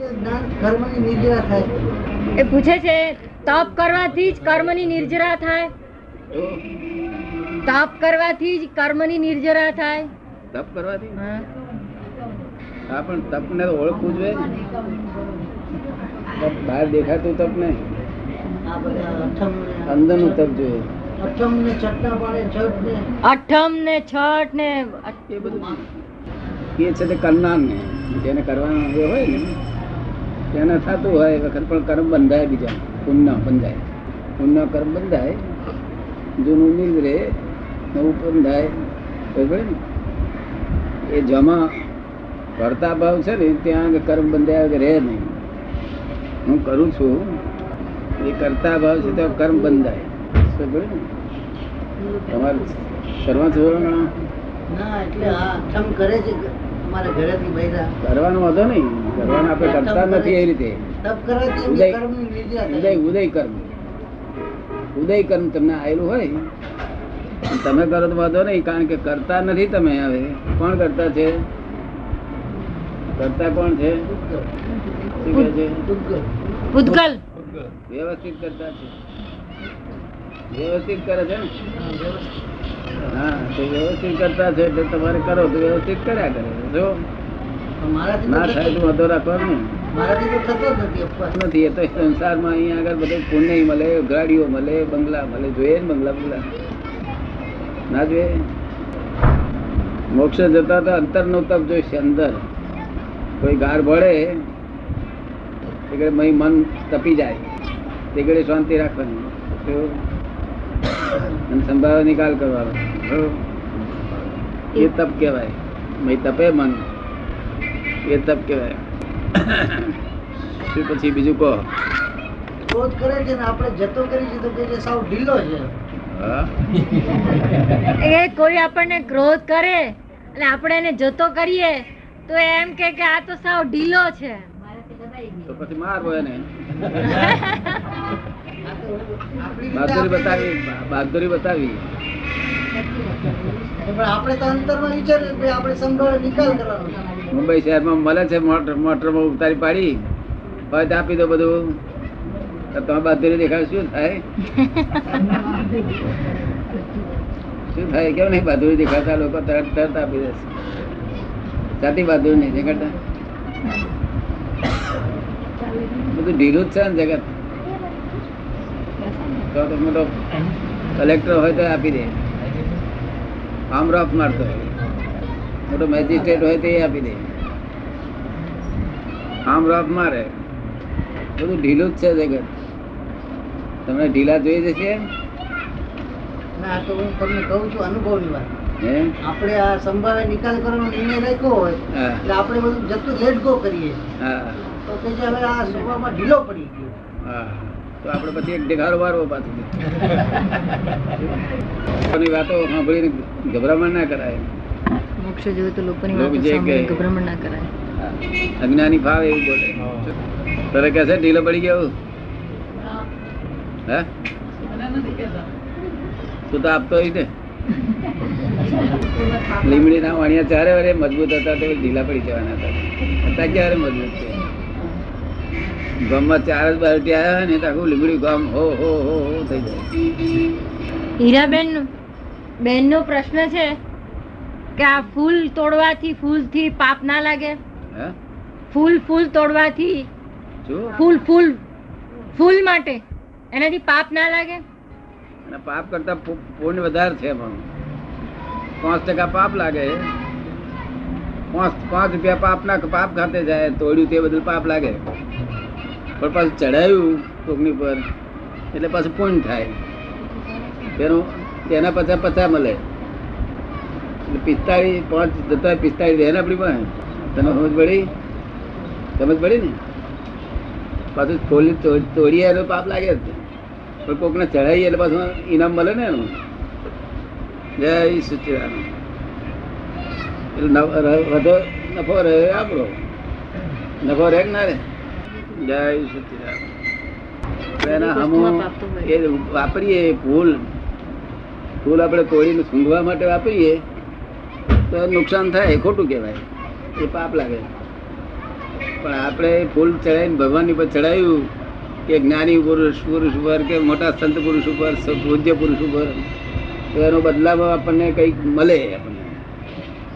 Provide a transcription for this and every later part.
જ્ઞાન કર્મની નિર્જરા થાય. એ પૂછે છે તપ કરવાથી જ કર્મની નિર્જરા થાય? તપ કરવાથી જ કર્મની નિર્જરા થાય? તપ કરવાથી? હા. પણ તપને તો ઓળખવું જોઈએ તપ બહાર દેખાતું તપ ને આ બધા અંદરનું તપ જોઈએ. અઠમ ને છઠ્ઠા પાડે છઠ ને અઠમ ને છઠ ને એ બધું કે છે તે કરનાર ને જેને કરવાનું હોય ને તેને થતું હોય વખત, પણ કર્મ બંધાય બીજા પુણ્ય બંધાય. પુણ્ય કર્મ બંધાય, જૂનું નીકળે નવું બંધાય. બરાબર ને એ જમા કરતા ભાવ છે ને, ત્યાં કર્મ બંધાય રહે નહીં. હું કરું છું, એ કરતા ભાવ છે તો કર્મ બંધાય. ને તમારે કરવા ના, એટલે આ કરે છે. અમારા ઘરેથી બૈરા. કરવાનો વાંધો નહીં. કરવાનું આપણે કરતા નથી એ રીતે. તપ કરવાથી ઉદય- ઉદય ઉદય કર્મ. ઉદય કર્મ તમને આવેલું હોય. તમે કરો તો વાંધો નહીં કારણ કે કરતા નથી તમે હવે. કોણ કરતા છે? કરતા કોણ છે? શું કહે છે? ઉદ્ગલ. વ્યવસ્થિત કરતા છે. વ્યવસ્થિત કરે છે ને? હા, વ્યવસ્થિત. તો વ્યવસ્થિત કરતા છે એટલે તમારે કરો તો વ્યવસ્થિત કર્યા કરે. જો ના થાય તો વાંધો રાખવાનો. નથી એ તો સંસારમાં અહીંયા આગળ બધું પુણ્ય મળે ગાડીઓ મળે બંગલા મળે જોઈએ ને બંગલા બંગલા. ના જોઈએ? મોક્ષ જતા તો અંતર નો તપ જોઈશે અંદર. કોઈ ગાર ભળે મય મન તપી જાય. તે શાંતિ રાખવાની? અને સંભાવે નિકાલ કરવાનો. એ તપ કહેવાય. મય તપે મન. એ તપ કહેવાય. શું પછી બીજું કહો? ક્રોધ કરે છે ને આપણે જતો કરી દીધો તો કે જે સાવ ઢીલો છે. એ કોઈ આપણને ક્રોધ કરે અને આપણે એને જતો કરીએ તો એમ કે કે આ તો સાવ ઢીલો છે. તો પછી માર હોય ને. આપણી રીતે બહાદુરી બતાવી બહાદુરી બતાવી. મુંબઈ શહેરમાં મળે છે મોટર મોટરમાં ઉતારી પાડી. હોય આપી દો બધું. તમે બહાદુરી દેખાડ શું થાય? શું થાય? કેમ નહીં બહાદુરી દેખાડતા લોકો તરત તરત આપી દેશે. સાચી બહાદુરી નહીં દેખાડતા બધું ઢીલું જ છે ને જગત. તો તો મોટો કલેક્ટર હોય તો આપી દે. આમ રફ મારતો હોય. મોટો મેજિસ્ટ્રેટ હોય તો એ આપી દે. આમ રફ મારે. બધું ઢીલું જ છે જગત. તમને ઢીલા જોઈ જશે? ના તો હું તમને કહું છું અનુભવની વાત. આપણે આ સંભાવે નિકાલ કરવાનો નિર્ણય રાખ્યો હોય એટલે આપણે બધું જતું લેટ ગો કરીએ. હા. તો છે હવે આ સ્વભાવમાં ઢીલો પડી ગયો. હા. તો આપણે પછી એક ઢેગારો વારવો પાછું. લોકોની વાતો સાંભળીને ગભરામણ ના કરાય. મોક્ષ જોયું તો લોકોની વાતો સાંભળીને ગભરામણ ના કરાય. અજ્ઞાની ભાવ એવું બોલે. તારે કહે છે ઢીલો પડી ગયો? હે? તું તો આપતો હોય ને. લીમડી ના વાણિયા ચારે વારે મજબૂત હતા તે ઢીલા પડી જવાના હતા. અત્યારે મજબૂત છે? ગામમાં ચાર જ બાલટી આવ્યા ને આખું લીમડી ગામ હો હો હો હો થઈ જાય. હીરાબેન બેન નો પ્રશ્ન છે કે આ ફૂલ તોડવાથી ફૂલથી પાપ ના લાગે? હે? ફૂલ ફૂલ તોડવાથી ફૂલ ફૂલ ફૂલ માટે એનાથી પાપ ના લાગે? અને પાપ કરતા પુણ્ય વધારે છે પણ. પાંચ ટકા પાપ લાગે. પાંચ પાંચ રૂપિયા પાપ ના પાપ ખાતે જાય તોડ્યું તે બધું પાપ લાગે. પણ પાછું ચડાયું કોકની પર, એટલે પાછું પૂર્ણ થાય. તેનું, તેના પચાસ પચાસ મળે. એટલે પિસ્તાળીસ, પાંચ, જતા પિસ્તાળીસ રહે ને આપણી પાસે. તને સમજ પડી? સમજ પડી ને? પાછું થોડી તોડીએ એનો પાપ લાગે જ. પણ કોકને ચડાવીએ એટલે પાછું ઇનામ મળે ને એનું. જય સચિદાન એટલે નફો રહે આપણો નફો રહે ના રે જય સચિદાન એના હમું વસ્તુમાં પાપ તો હોય. એ વાપરીએ ફૂલ ફૂલ આપણે કોળીને સૂંઘવા માટે વાપરીએ તો નુકસાન થાય ખોટું કહેવાય. એ પાપ લાગે. પણ આપણે ફૂલ ચડાવીને ભગવાનની પર ચડાવ્યું કે જ્ઞાની પુરુષ પુરુષ ઉપર કે મોટા સંત પુરુષ ઉપર પૂજ્ય પુરુષ ઉપર તો એનો બદલામાં આપણને કંઈક મળે આપણને.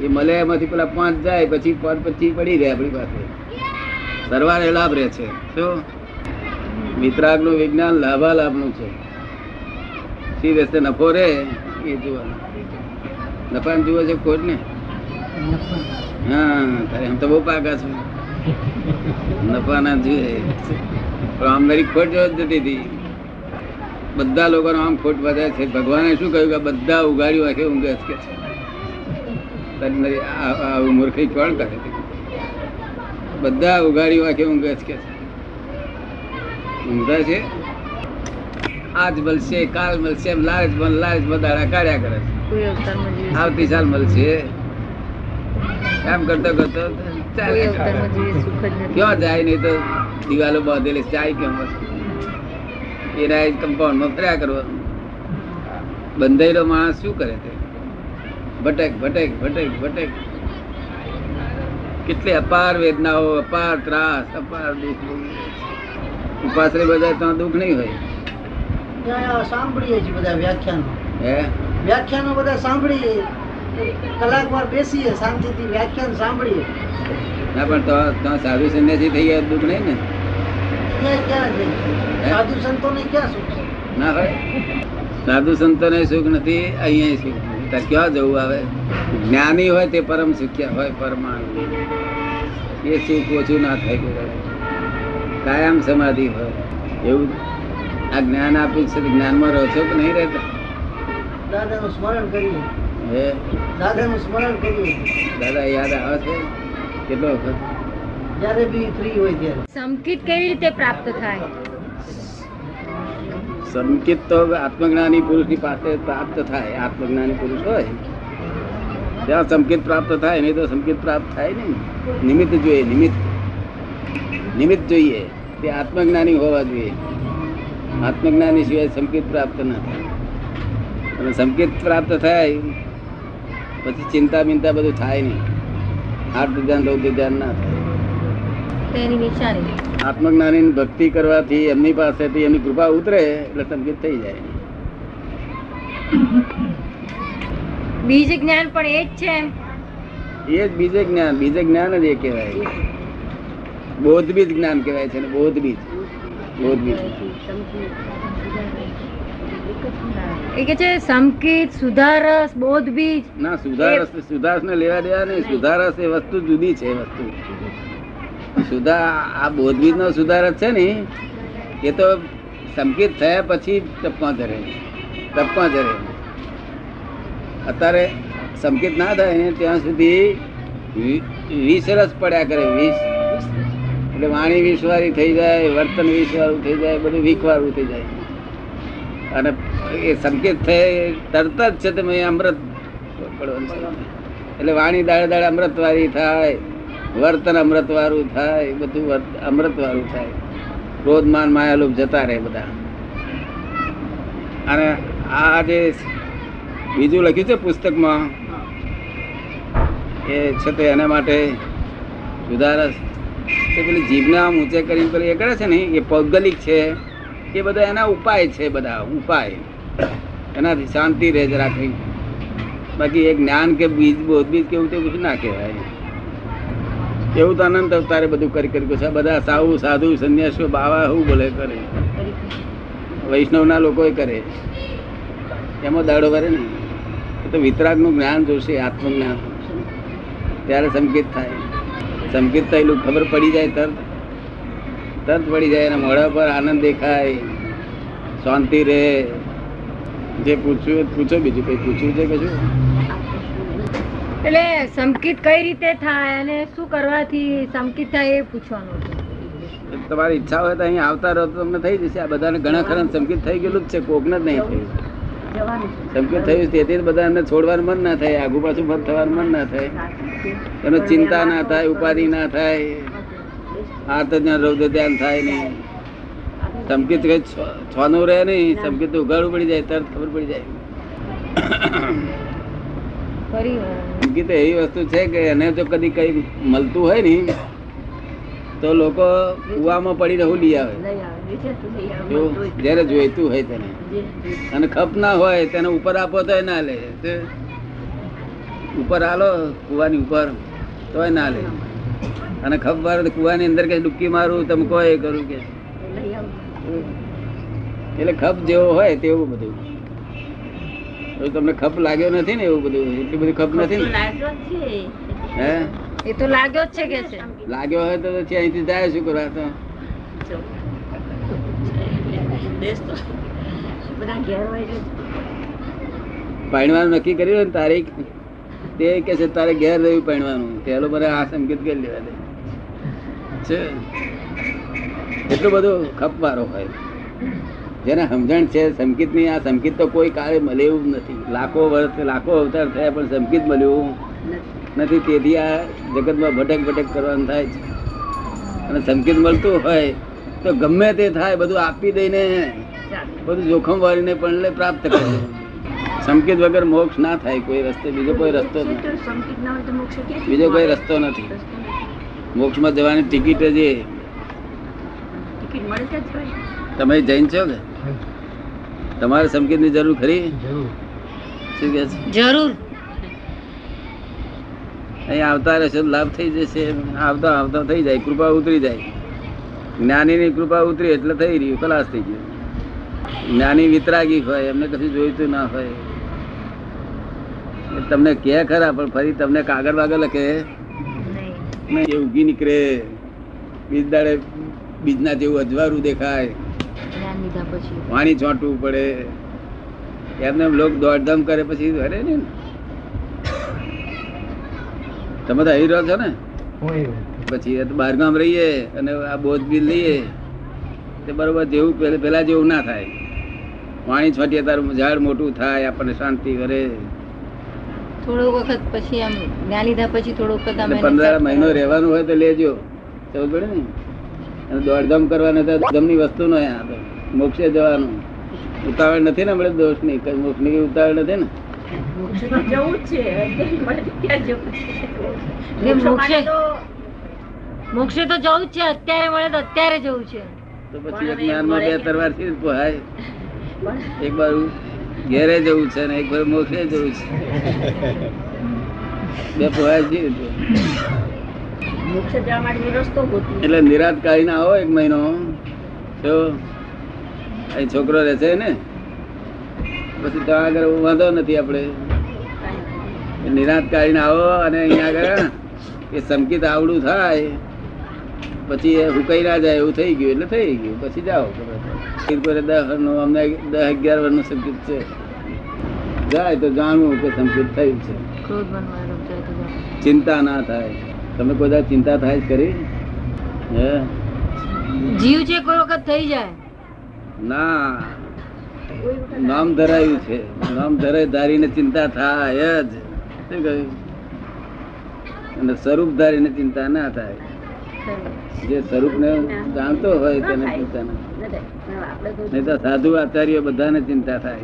એ મળે એમાંથી પેલા પાંચ જાય પછી પાંચ પછી પડી રહે આપણી પાસે. સરવાળે લાભ રહે છે. શું? વિતરાગનું વિજ્ઞાન લાભા લાભનું છે. સી રસ્તે નફો રે? એ જોવાનું. નફા જુઓ છે ખોટ ને હા, તારે આમ તો બહુ પાકા છે. નફા ના જોઈએ પણ આમ મારી ખોટ જ જતી હતી. બધા લોકોનો આમ ખોટ વધે છે. ભગવાને શું કહ્યું કે બધા ઉગાડ્યું આખે ઊંઘે જ કે છે? તારી મારી આ- આ મૂર્ખી કોણ કરે? છે? બધા ઉઘાડી વાંખે ઊંઘે જ કે છે? ઊંઘતા છે? આજ મળશે કાલ મળશે એમ લાલચ બન લાલચ દાડા કાઢ્યા કરે છે. આવતી સાલ મળશે. એમ કરતો કરતો ક્યાં જાય નહીં તો દિવાલો બાંધેલી જાય કેમ એના કમ્પાઉન્ડમાં ફર્યા કરવાનું બંધાયેલો માણસ શું કરે તે? ભટક ભટક ભટક ભટક. કેટલી અપાર વેદનાઓ અપાર ત્રાસ અપાર દુઃખ ઉપાસરે બધા ત્યાં દુઃખ નહીં હોય. સાંભળીએ છીએ બધા વ્યાખ્યાનો. હે? વ્યાખ્યાનો બધા સાંભળીએ. કલાક વાર બેસીએ શાંતિથી વ્યાખ્યાન સાંભળીએ. ના પણ તો ત્યાં સાધુ સંન્યાસી થઈ ગયા દુઃખ નહીં ને? ક્યાં ક્યાં સાધુ સંતોને ક્યાં સુખ ના હોય. સાધુ સંતોને સુખ નથી અહીંયા સુખ તાર ક્યાં જવું આવે? જ્ઞાની હોય તે પરમ સુખ્યા હોય પરમાણુ. એ સુખ ઓછું ના થાય કાયમ સમાધિ હોય. એવું આ જ્ઞાન આપ્યું છે જ્ઞાનમાં રહો છો કે નહીં રહેતા? દાદાનું સ્મરણ કર્યું હે? દાદાનું સ્મરણ કર્યું દાદા યાદ આવે છે? કેટલો વખત? જ્યારે બી ફ્રી હોય ત્યારે. સમકિત કેવી રીતે પ્રાપ્ત થાય? સંકિત તો આત્મજ્ઞાની પુરુષની પાસે પ્રાપ્ત થાય. આત્મજ્ઞાની પુરુષ હોય. ત્યાં સંકેત પ્રાપ્ત થાય, નહીં તો સંકેત પ્રાપ્ત થાય નહીં. નિમિત્ત જોઈએ, નિમિત્ત. નિમિત્ત જોઈએ. તે આત્મજ્ઞાની હોવા જોઈએ. આત્મજ્ઞાની સિવાય સંકેત પ્રાપ્ત ન થાય. અને સંકેત પ્રાપ્ત થાય, પછી ચિંતા બિંતા બધું થાય નહીં. આર્થ ધ્યાન, રૌદ્ર ધ્યાન ના થાય. તેની નિશાની આત્મજ્ઞાની ભક્તિ કરવાથી એમની પાસેથી એમની કૃપા ઉતરે એટલે સંગીત થઈ જાય. બીજ જ્ઞાન પણ એ જ છે એ જ બીજે જ્ઞાન બીજે જ્ઞાન જ એ કહેવાય. બોધબીજ જ્ઞાન કહેવાય છે ને બોધબીજ. બોધબીજ. એ કે છે સંકેત સુધારસ બોધબીજ. ના સુધારસ સુધારસ ને લેવા દેવા નહીં સુધારસ એ વસ્તુ જુદી છે વસ્તુ. સુધા, આ બોધબીજ નો સુધારસ છે ને, એ તો સંકેત થયા પછી ટપમાં ધરે ટપમાં ધરે અત્યારે સંકેત ના થાય ને, ત્યાં સુધી વી- વીસ રસ પડ્યા કરે, વીસ. એટલે વાણી વીસવાળી થઈ જાય, વર્તન વીસવાળું થઈ જાય, બધું વિખવારું થઈ જાય. અને એ સંકેત થાય તરત જ છે તમે અમૃત એટલે વાણી દાડે દાડે અમૃતવારી થાય. વર્તન અમૃત વાળું થાય બધું અમૃત વાળું થાય. ક્રોધ, માન માયાલોભ જતા રહે બધા. અને આ જે બીજું લખ્યું છે પુસ્તકમાં, એ છે તે એના માટે સુધારસ એ પેલી જીભને આમ ઊંચે કરીને પેલી એ કરે છે ને, એ પૌગલિક છે, એ બધા એના ઉપાય છે બધા, ઉપાય. એનાથી શાંતિ રહે રાખવી બાકી એક જ્ઞાન કે બીજ બોધ બીજ કેવું તે બધું ના કહેવાય. એવું તો અનંત અવતારે બધું કરી કરી છે. બધા સાવ સાધુ, સંન્યાસીઓ, બાવા હું બોલે કરે? વૈષ્ણવના લોકો કરે. એમાં દાડો વરે ને. એ તો વિતરાગનું જ્ઞાન જોશે, આત્મજ્ઞાન. ત્યારે સંકેત થાય. સંકેત થયેલું ખબર પડી જાય તરત. તરત પડી જાય એના મોઢા પર આનંદ દેખાય. શાંતિ રહે. જે પૂછ્યું પૂછો બીજું કંઈ પૂછ્યું છે કશું? એટલે સંકિત કઈ રીતે થાય અને શું કરવાથી સંકિત થાય એ પૂછવાનું. તમારી ઈચ્છા હોય તો અહીં આવતા રહો તો તમને થઈ જશે. આ બધાને ઘણા ખરા સંકિત થઈ ગયેલું જ છે. કોકને જ નહીં થયું. સંકિત થયું છે તેથી જ બધા એમને છોડવાનું મન ના થાય. આગુ પાછું ફર થવાનું મન ના થાય. એનો ચિંતા ના થાય ઉપાધિ ના થાય. જ્ઞાન રૌદ્ર ધ્યાન થાય નહીં. સંકિત કઈ છ- છનું રહે નહીં. સંકિત ઉઘાડું પડી જાય તરત ખબર પડી જાય. ફરી એવી વસ્તુ છે કે એને જો કદી કઈ મળતું હોય ને તો તો લોકો કુવામાં પડી રહું લઈ આવે. તો. જ્યારે જોઈતું હોય તેને. અને ખપ ના હોય તેને ઉપર આપો તો ના લે. તે ઉપર આલો કુવાની ઉપર તોય ના લે. અને ખપ મારો તો કુવાની અંદર કે ડૂબકી મારું તમે કહો એ કરું કે. એટલે ખપ જેવો હોય તેવું બધું. તમને ખપ લાગ્યો નથી ને એવું બધું? એટલી બધી ખપ નથી ને? હે? એ તો લાગ્યો જ છે કે છે. લાગ્યો હોય તો પછી અહીંથી જાય શું કરવા તો? પાણવાનું નક્કી કર્યું ને તારીખ? તે કે છે તારે ઘેર રહ્યું પાણીવાનું પેલો મને આ સંકેત કરી લેવા દે. છે. એટલું બધું ખપ વાળો હોય. જેને સમજણ છે સંકિતની આ સંકિત તો કોઈ કાળે મળે એવું નથી. લાખો વર્ષ લાખો અવતાર થયા પણ સંકિત મળ્યું નથી. તેથી આ જગતમાં ભટક ભટક કરવાનું થાય છે. અને સંકેત મળતું હોય તો ગમે તે થાય બધું આપી દઈને બધું જોખમ વાળીને પણ પ્રાપ્ત કરે. સંકેત વગર મોક્ષ ના થાય. કોઈ રસ્તે બીજો કોઈ રસ્તો નથી. બીજો કોઈ રસ્તો નથી. મોક્ષમાં જવાની ટિકિટ જે તમે જૈન છો કે? તમારે સંકેતની જરૂર ખરી? શું કે છે? જરૂર. અહીં આવતા રહેશે લાભ થઈ જશે. આવતા આવતા થઈ જાય. કૃપા ઉતરી જાય. જ્ઞાની ની કૃપા ઉતરી એટલે થઈ રહ્યું. ખલાસ થઈ ગયું. જ્ઞાની વિતરાગી હોય એમને કશું જોઈતું ના હોય. તમને કે ખરા પણ ફરી તમને કાગળ વાગળ લખે? નહીં. નહીં એ ઉગી નીકળે. બીજ દાડે બીજના જેવું અજવાળું દેખાય. જ્ઞાન લીધા પછી. પાણી છોટવું પડે. એમને લોક દોડધામ કરે પછી અરે ને. તમે તો આવી રહ્યો છો ને? પછી બહારગામ રહીએ અને આ બોધ બી લઈએ. તે બરોબર જેવું પેલા જેવું ના થાય. પાણી છોટીએ તારું ઝાડ મોટું થાય આપણને શાંતિ કરે થોડો વખત પછી આમ જ્ઞાન લીધા પછી થોડો વખત આમ પંદર મહિનો રહેવાનું હોય તો લેજો. સમજ પડે ને. અને દોડધામ કરવાને તો ધમની વસ્તુ નો આ તો. મોક્ષે જવાનું. ઉતાવળ નથી ને આપણે દોષની મોક્ષની ઉતાવળ નથી ને? મોક્ષે મોક્ષે તો જવું જ છે. અત્યારે મળે તો અત્યારે જવું છે. તો પછી એક જ્ઞાનમાં બે તરવારથી પોહાય. એક ઘેરે જવું છે ને એક બાજુ મોક્ષે જવું છે. બે પોહાય છે મોક્ષે જવા માટે રસ્તો ગોતી એટલે નિરાત કાઢીને આવો એક મહિનો તો અહીં છોકરો રહેશે ને? પછી ત્યાં આગળ વાંધો નથી આપણે. નિરાંત કાઢીને આવો અને અહીંયા આગળ એ સંકેત આવડું થાય. પછી એ હુકાઈ ના જાય એવું થઈ ગયું એટલે થઈ ગયું. પછી જાઓ. દસ વર્ષનું અમને દસ અગિયાર વર્ષનું સંકેત છે. જાય તો જાણવું કે સંકેત થયું છે. ચિંતા ના થાય. તમે કોઈ ચિંતા થાય જ કરી હે? જીવ છે કોઈ વખત થઈ જાય ના. નામ ધરાયું છે. નામ ધરાય ધારીને ચિંતા થાય જ. શું કહ્યું? અને સ્વરૂપ ધારીને ચિંતા ના થાય. જે સ્વરૂપ ને જાણતો હોય તેને ચિંતા ના નહીં તો સાધુ આચાર્ય બધાને ચિંતા થાય.